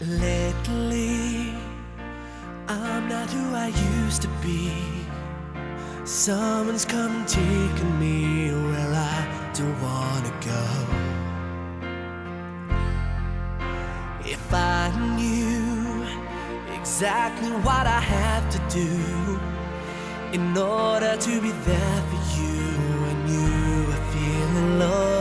Lately, I'm not who I used to be. Someone's come taking me where I don't wanna go. If I knew exactly what I have to do in order to be there for you when you are feeling low.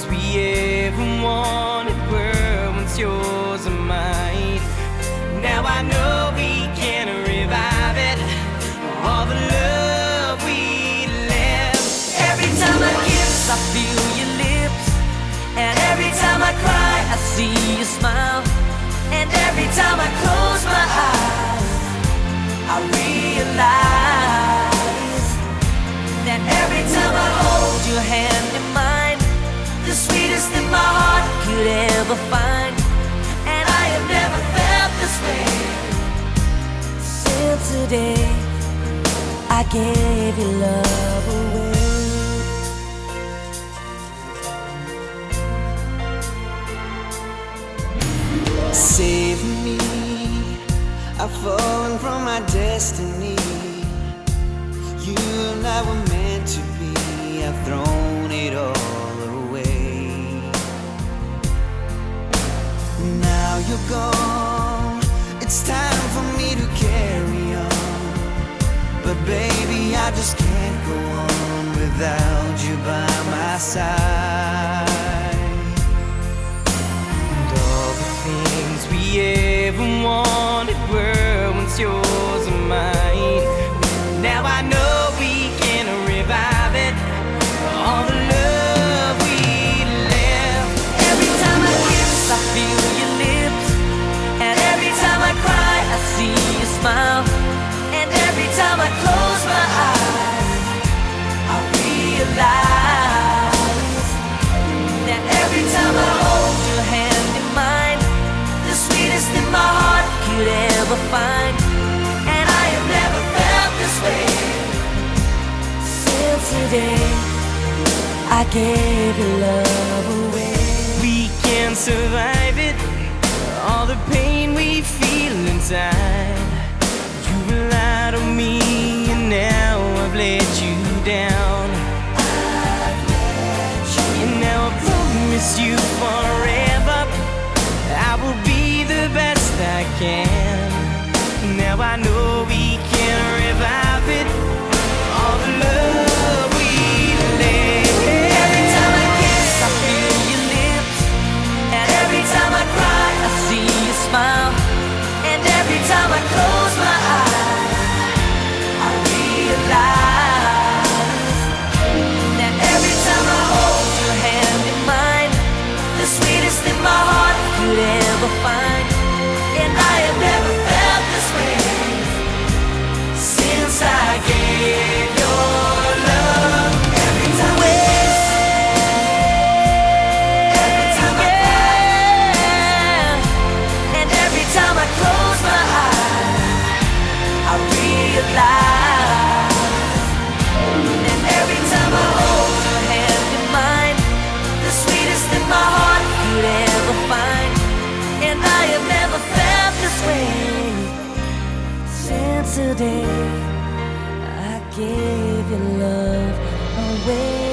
Things we ever wanted were once yours and mine. Now I know we can revive it. All the love we left. Every time I kiss, I feel your lips. And every time I cry, I see you smile. And every time I close my eyes, I realize since day I gave your love away. Save me, I've fallen from my destiny. You and I were meant to be, I've thrown I just can't go on without you by my side. And all the things we ever wanted were once yours find. And I have never felt this way since the day I gave love away. We can survive your love away.